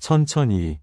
천천히.